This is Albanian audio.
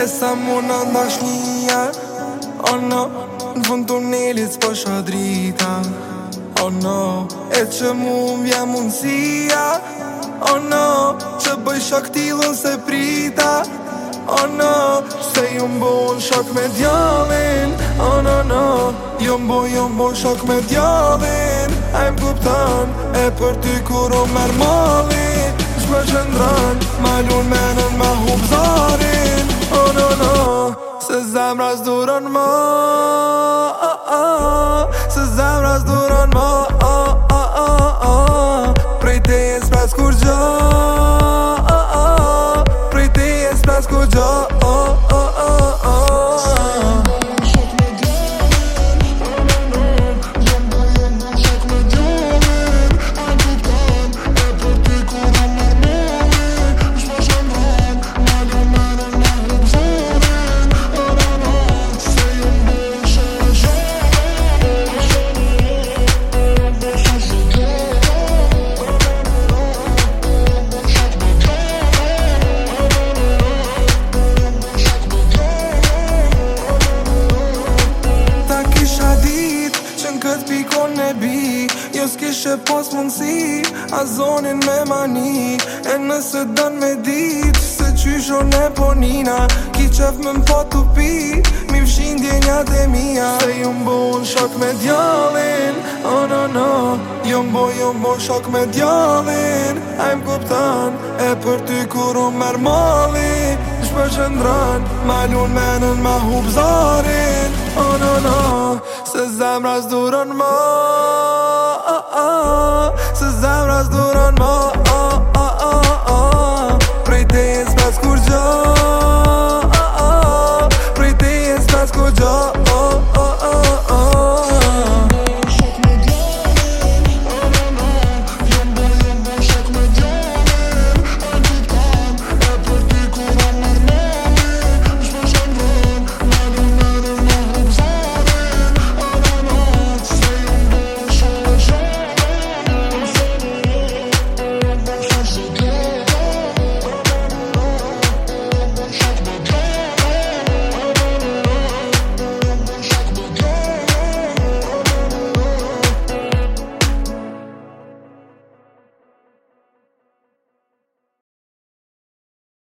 E sa muna ndash shnia Oh no, në fund të s'po shë drita Oh no, e që mu vja mundësia Oh no, që bëj shok t'ilu se prita Oh no, se ju mbo në shak me djallin Oh no no, ju mbo, ju mbo në shak me djallin A im kuptan, e për ty kur o Shme që ma lun me ma hu Më, oh oh. oh oh oh Së zemrës dhuron Më, oh oh oh Prejtej e spas kur gjo Oh oh oh Prejtej e spas kur gjo bi Jo s'kishe pos mundësi A zonin me mani E nëse dan me dit Se qysho ne ponina Ki qef me më tupi, pi Mi vshin djenjat e mia Se ju mbo në shok me djallin Oh no no Ju mbo jo mbo shok me djallin A im kuptan E për ty kur u mermalin Shpër qëndran Malun menën ma hubzari se zemra s'duron ma ah, ah, ah. Se zemra s'duron ma